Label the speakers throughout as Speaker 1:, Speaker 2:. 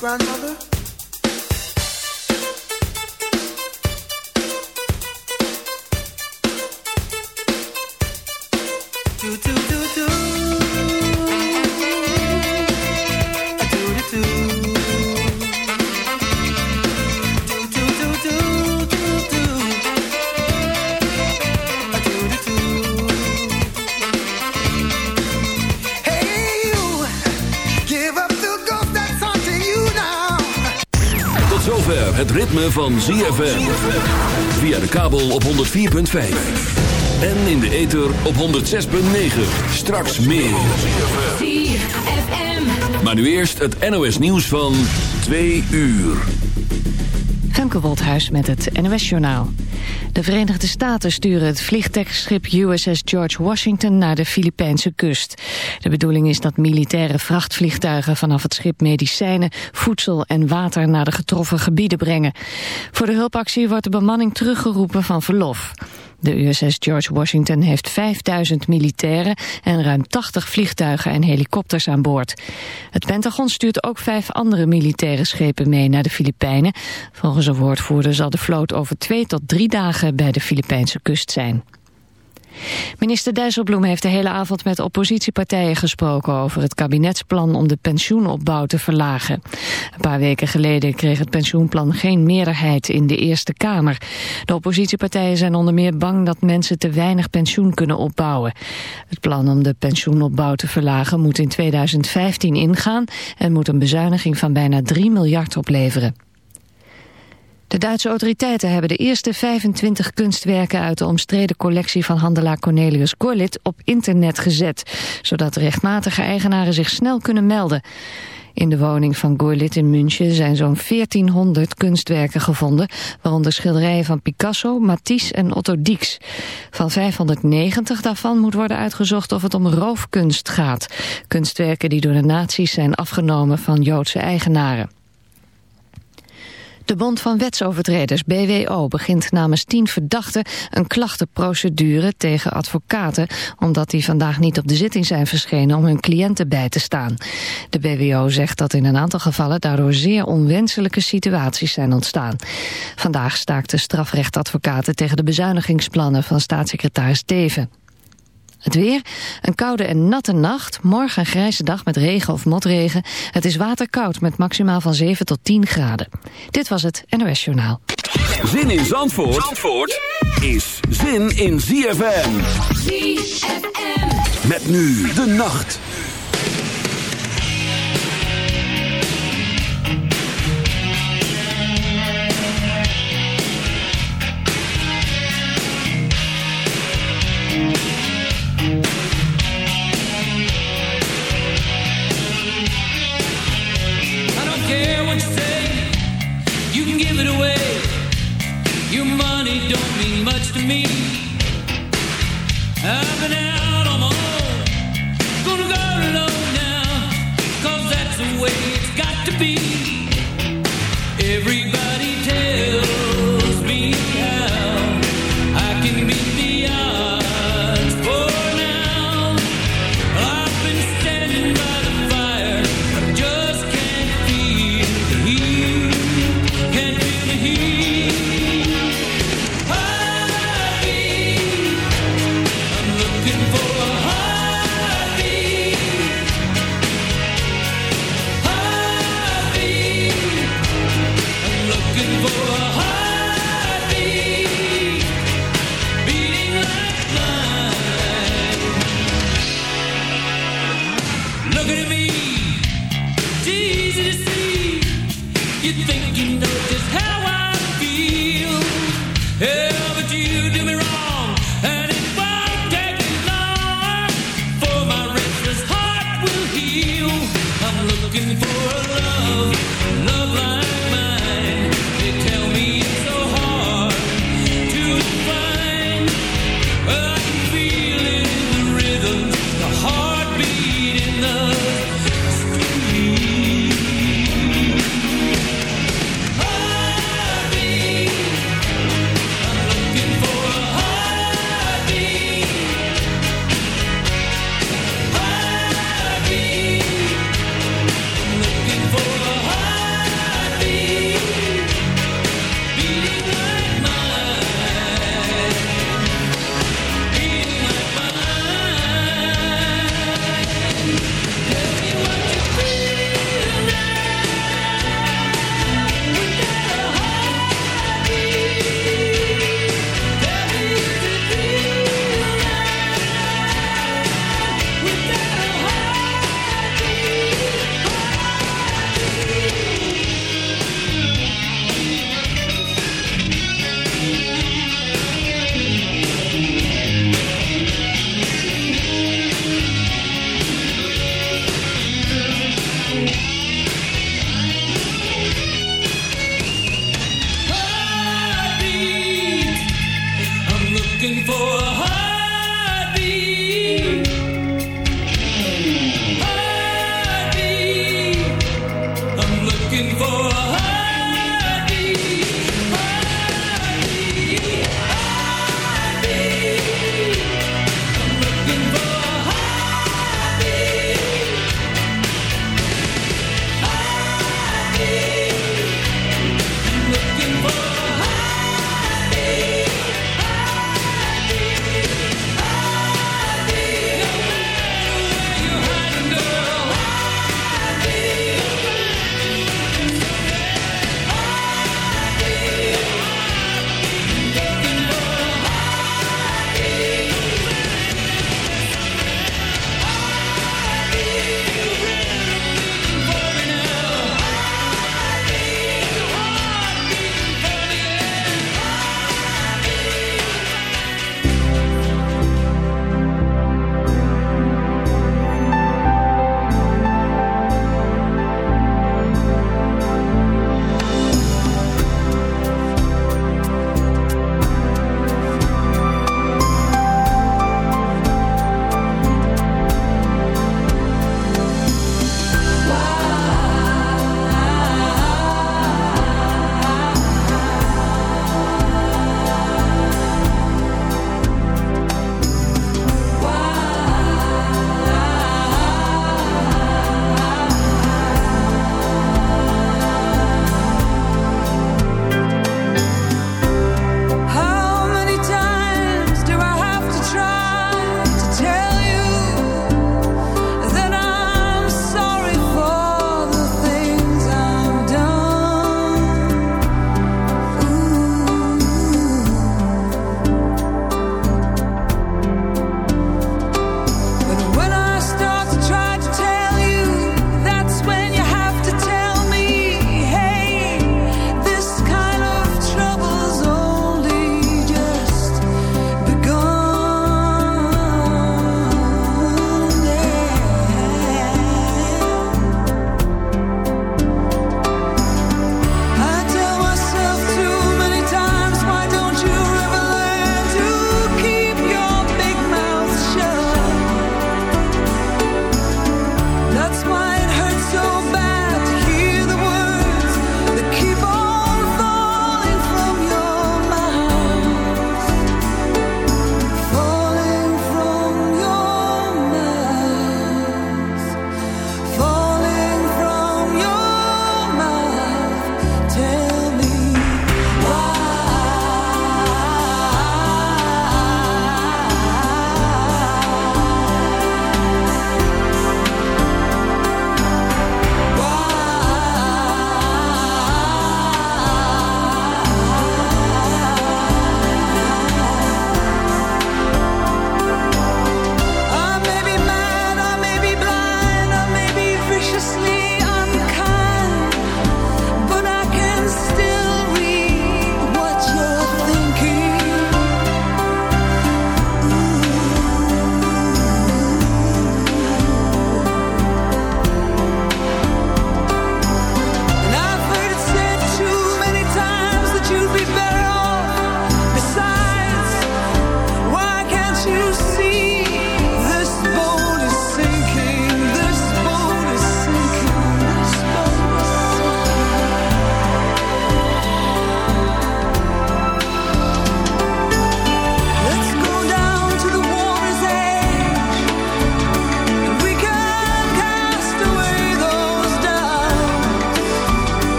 Speaker 1: grandmother?
Speaker 2: Van ZFM. Via de kabel op 104.5. En in de ether op 106.9. Straks meer. Maar nu eerst het NOS nieuws van 2 uur.
Speaker 3: Femke Woldhuis met het NOS-journaal. De Verenigde Staten sturen het vliegtuigschip USS George Washington naar de Filipijnse kust. De bedoeling is dat militaire vrachtvliegtuigen vanaf het schip medicijnen, voedsel en water naar de getroffen gebieden brengen. Voor de hulpactie wordt de bemanning teruggeroepen van verlof. De USS George Washington heeft 5000 militairen en ruim 80 vliegtuigen en helikopters aan boord. Het Pentagon stuurt ook vijf andere militaire schepen mee naar de Filipijnen. Volgens een woordvoerder zal de vloot over twee tot drie dagen bij de Filipijnse kust zijn. Minister Dijsselbloem heeft de hele avond met oppositiepartijen gesproken over het kabinetsplan om de pensioenopbouw te verlagen. Een paar weken geleden kreeg het pensioenplan geen meerderheid in de Eerste Kamer. De oppositiepartijen zijn onder meer bang dat mensen te weinig pensioen kunnen opbouwen. Het plan om de pensioenopbouw te verlagen moet in 2015 ingaan en moet een bezuiniging van bijna 3 miljard opleveren. De Duitse autoriteiten hebben de eerste 25 kunstwerken uit de omstreden collectie van handelaar Cornelius Gorlit op internet gezet, zodat rechtmatige eigenaren zich snel kunnen melden. In de woning van Gorlit in München zijn zo'n 1400 kunstwerken gevonden, waaronder schilderijen van Picasso, Matisse en Otto Dix. Van 590 daarvan moet worden uitgezocht of het om roofkunst gaat. Kunstwerken die door de nazi's zijn afgenomen van Joodse eigenaren. De Bond van Wetsovertreders, BWO, begint namens tien verdachten een klachtenprocedure tegen advocaten, omdat die vandaag niet op de zitting zijn verschenen om hun cliënten bij te staan. De BWO zegt dat in een aantal gevallen daardoor zeer onwenselijke situaties zijn ontstaan. Vandaag staakten strafrechtadvocaten tegen de bezuinigingsplannen van staatssecretaris Teven. Het weer, een koude en natte nacht. Morgen een grijze dag met regen of motregen. Het is waterkoud met maximaal van 7 tot 10 graden. Dit was het NOS Journaal.
Speaker 2: Zin in Zandvoort, Zandvoort is zin in ZFM.
Speaker 4: ZFM.
Speaker 2: Met nu de nacht.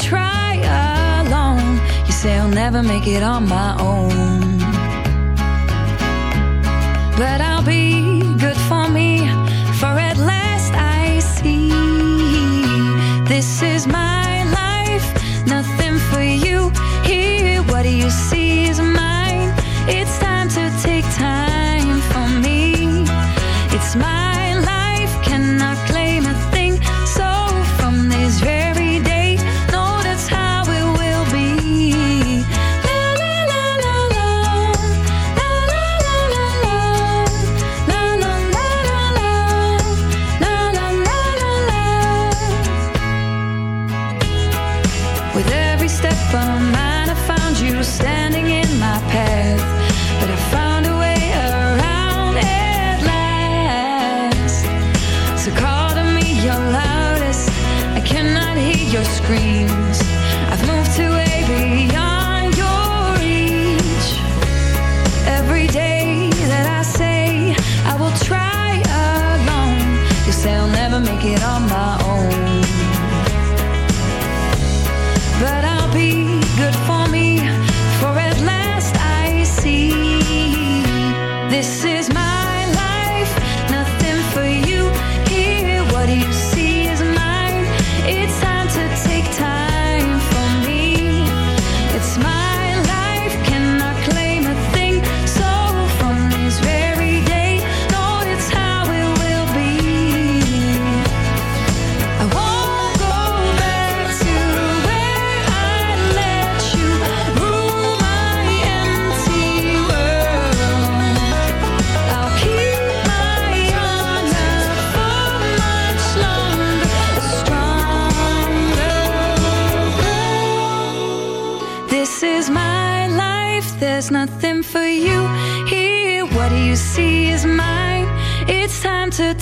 Speaker 5: try alone. You say I'll never make it on my own, but I'll be.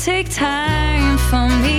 Speaker 5: take time for me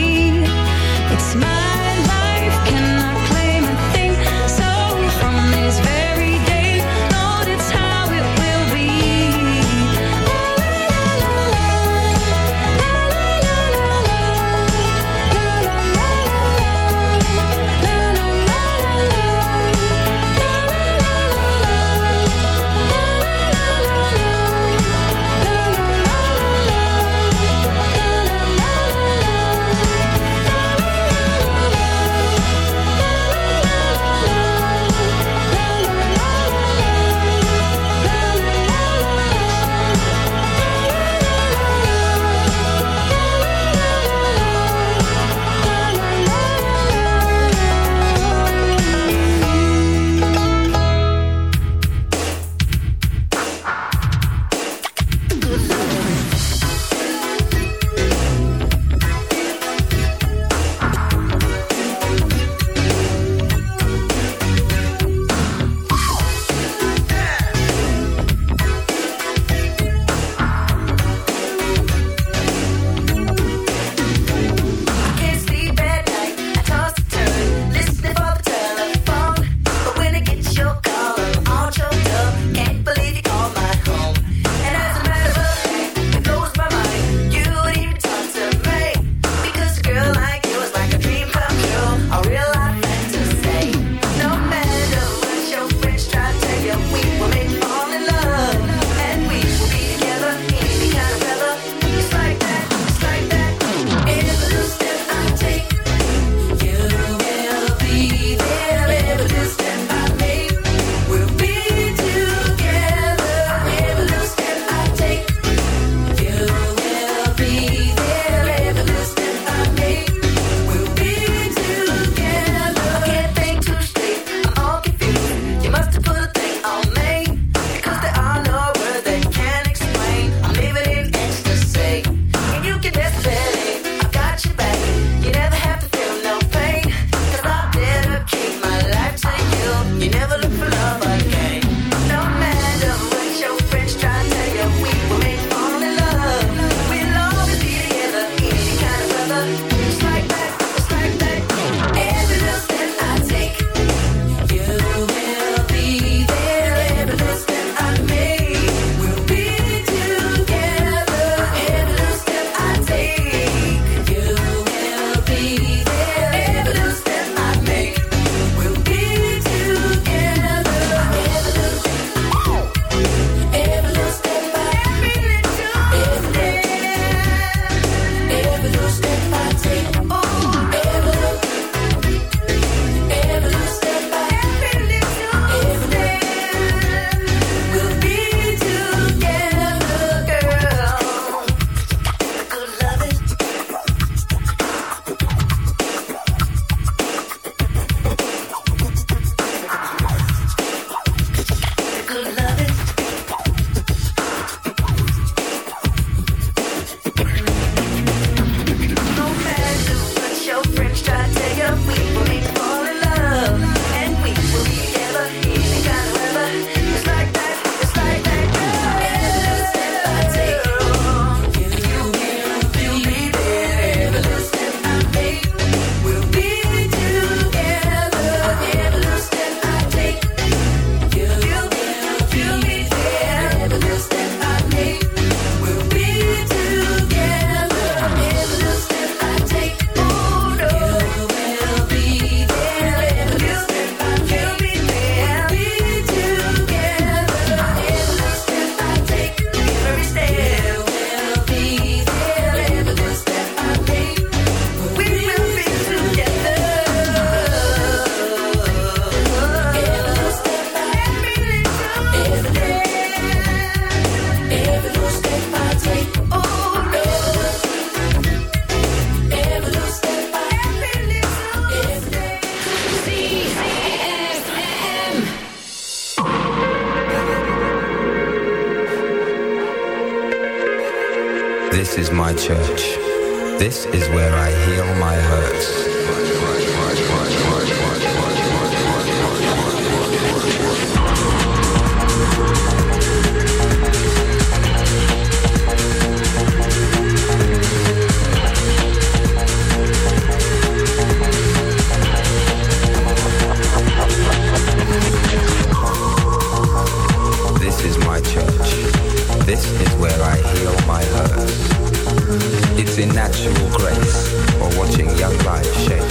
Speaker 5: In
Speaker 6: natural grace or watching young life shape.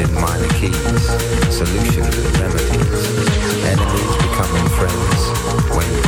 Speaker 6: In minor keys, solutions and remedies. Enemies becoming friends when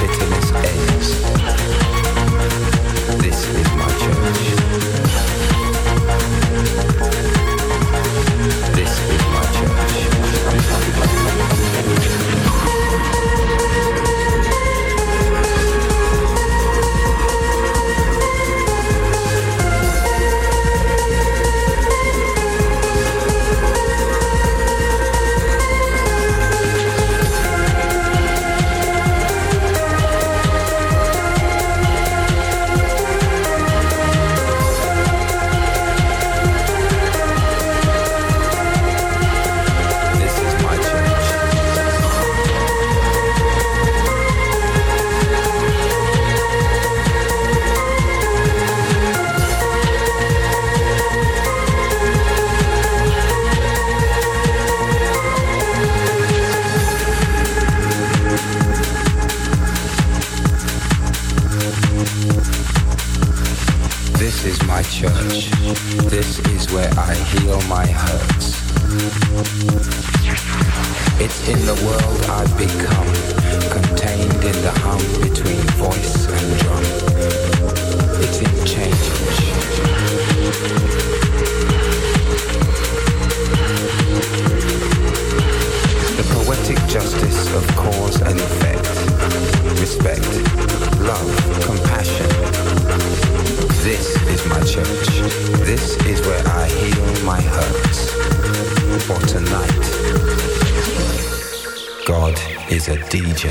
Speaker 6: God is a DJ.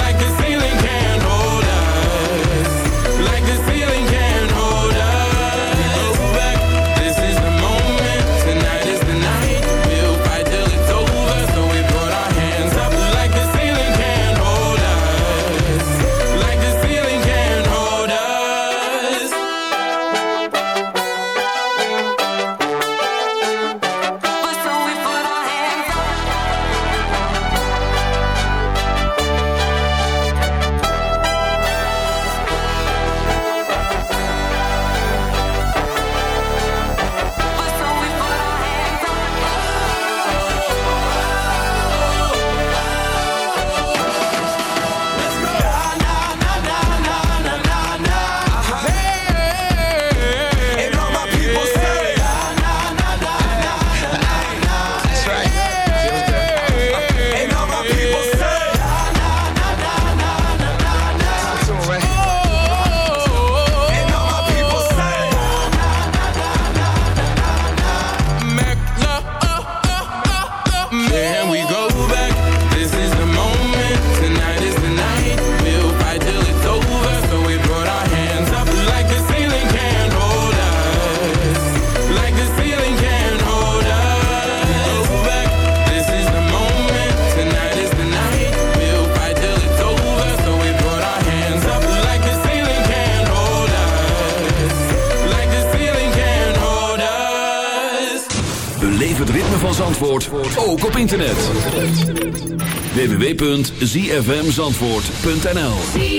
Speaker 4: www.zfmzandvoort.nl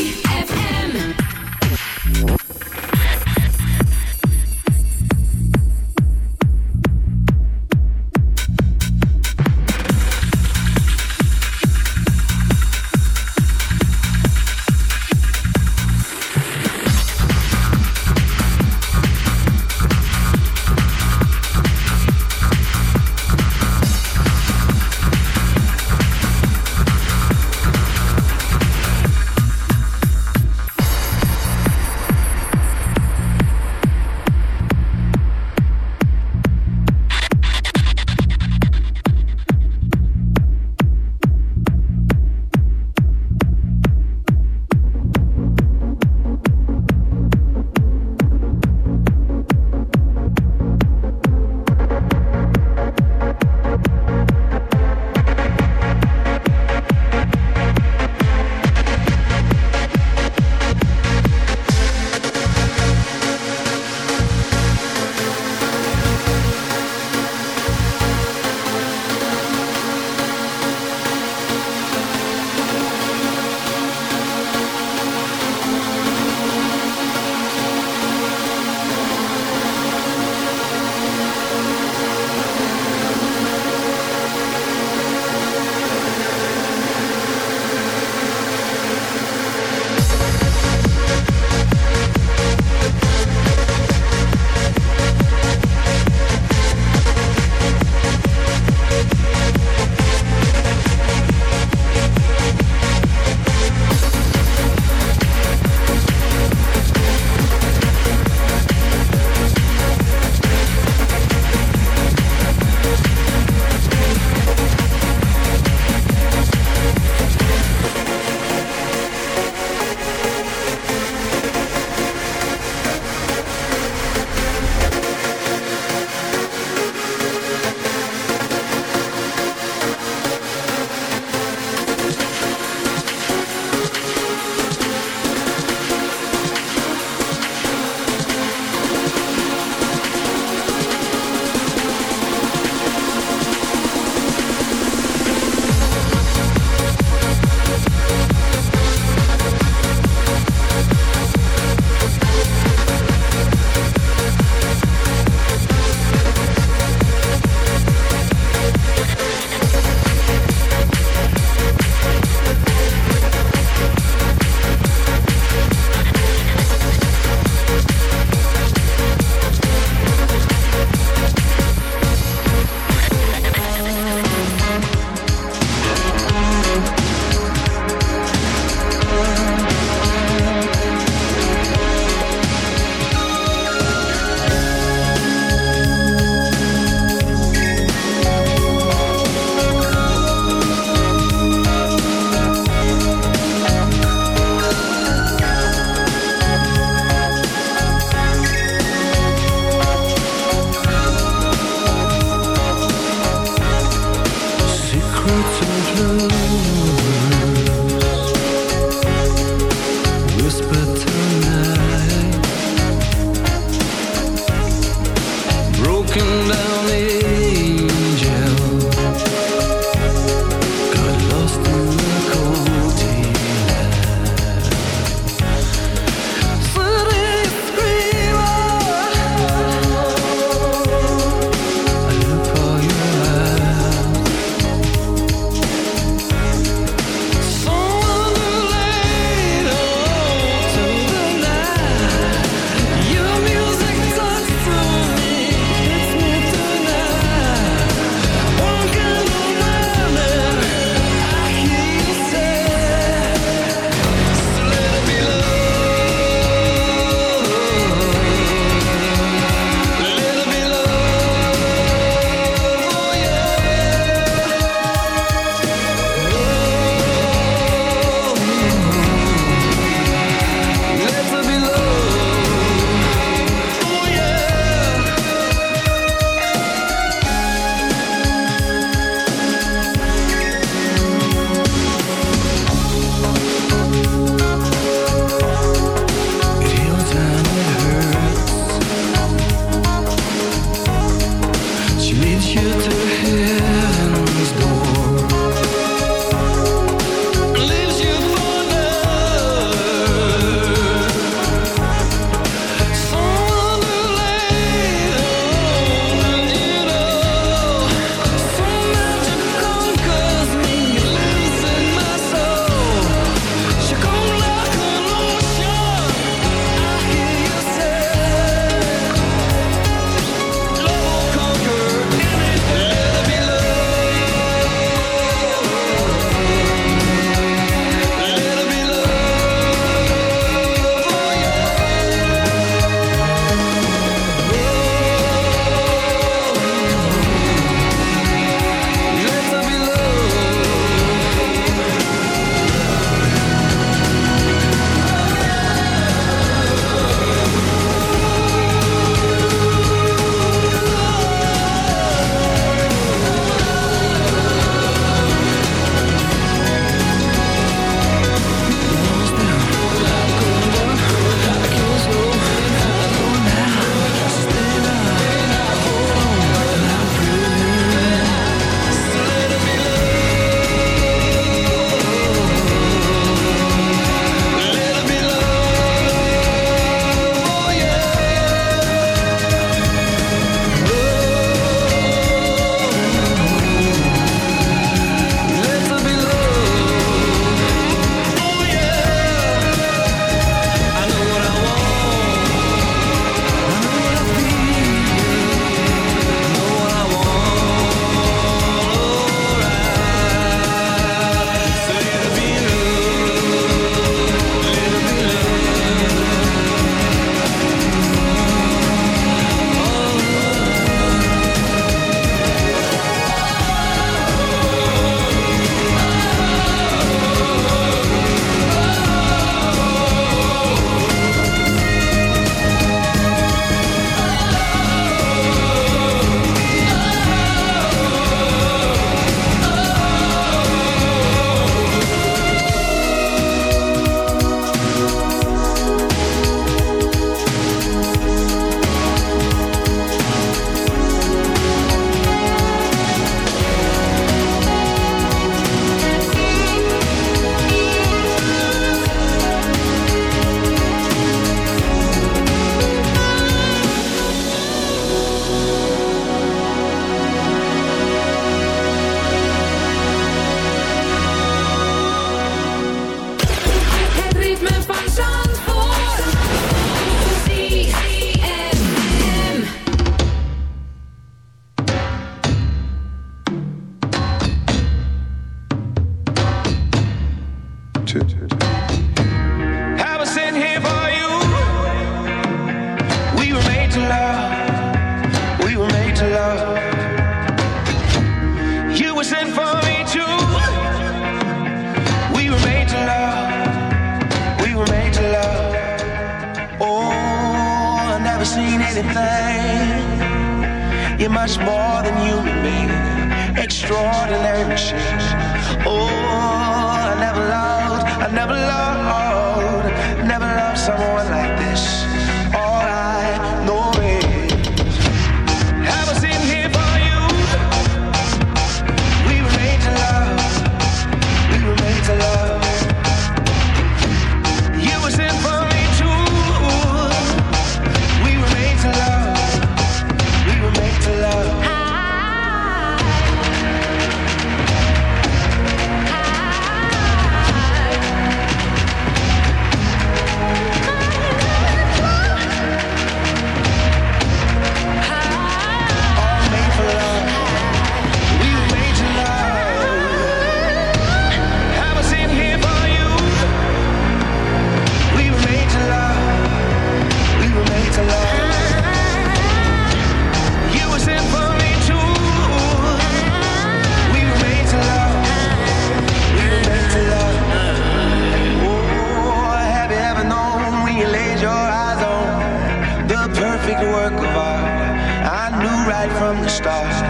Speaker 7: lost.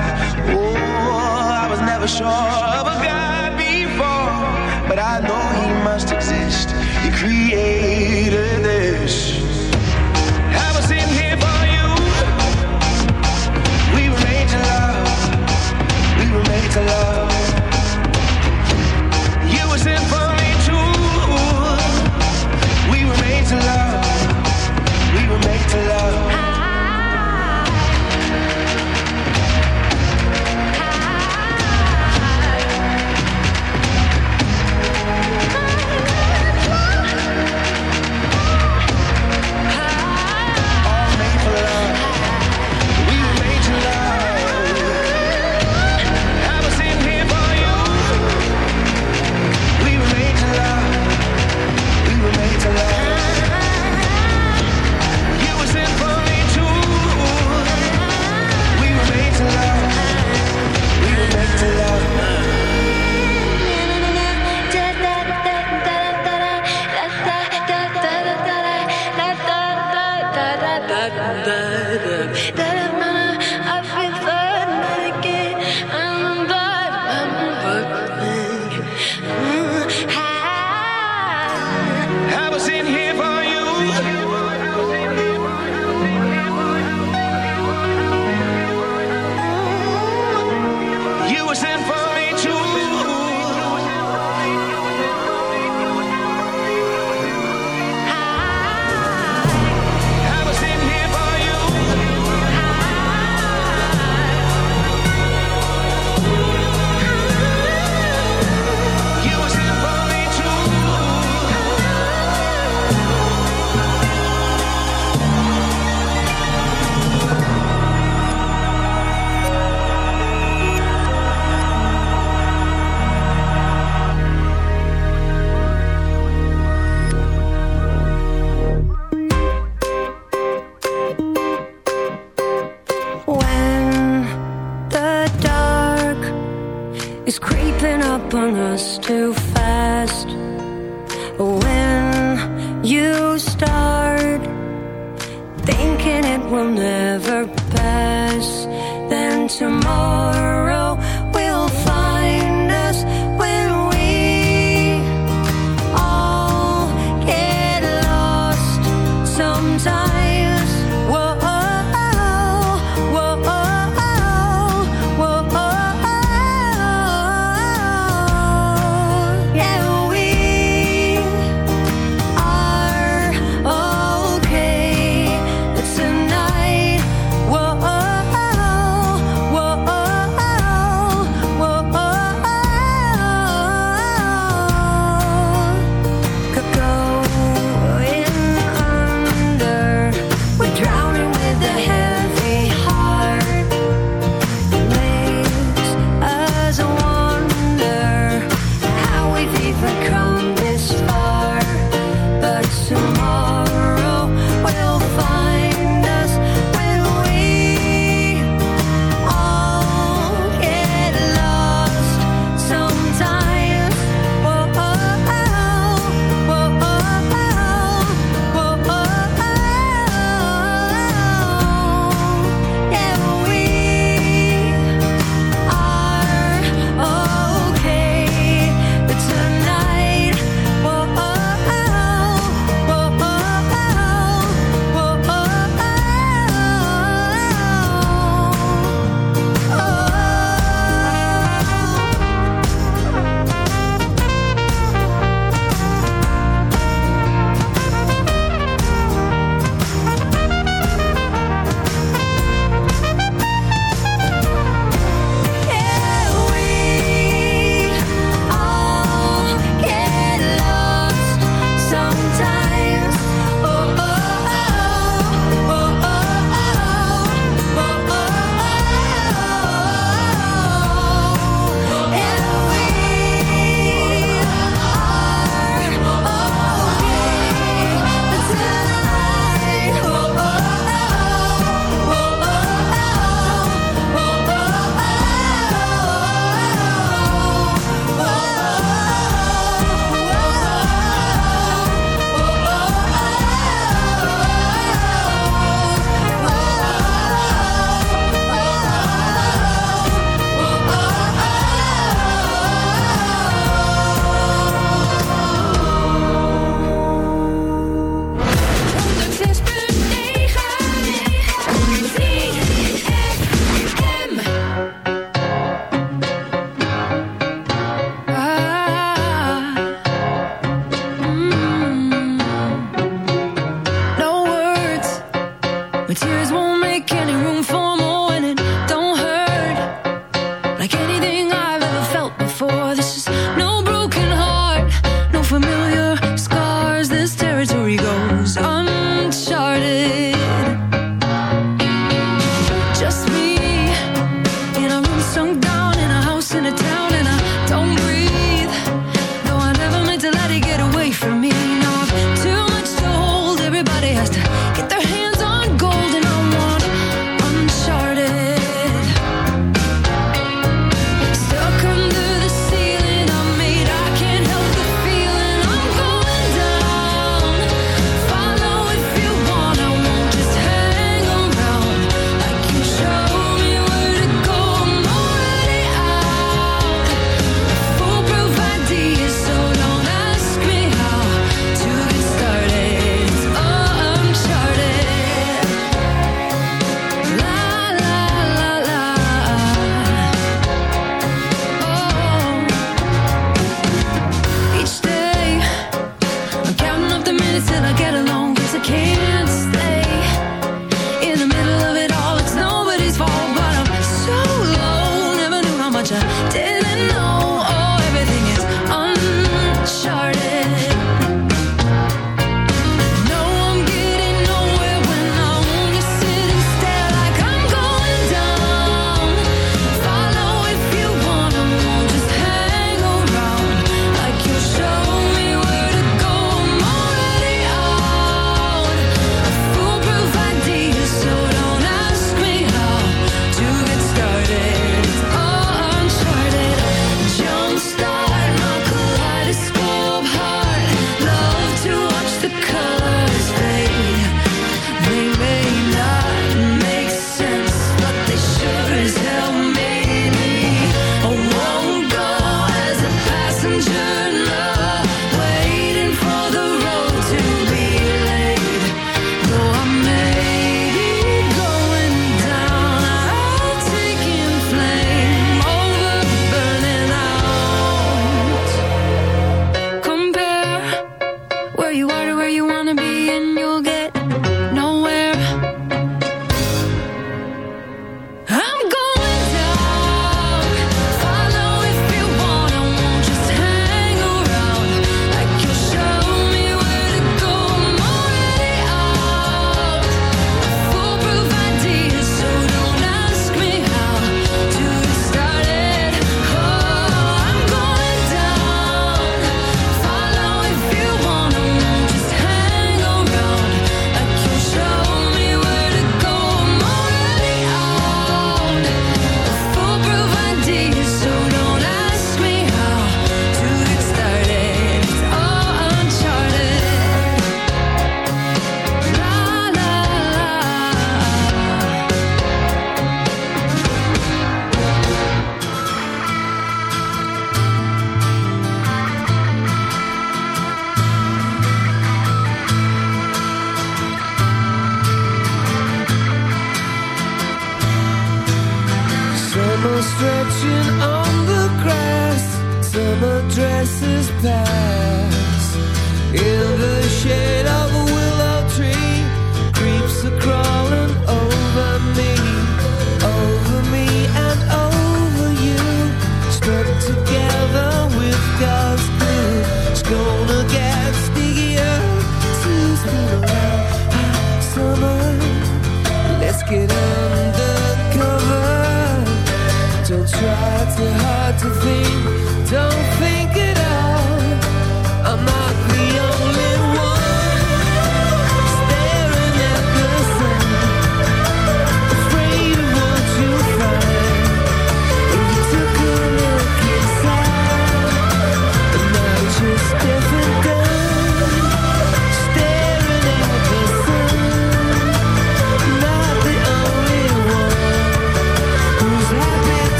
Speaker 7: Oh, I was never sure of a God before, but I know He must exist. He created this. I was in here for you. We were made to love.
Speaker 5: We were made to
Speaker 8: love.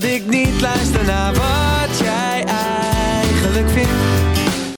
Speaker 8: Dat ik niet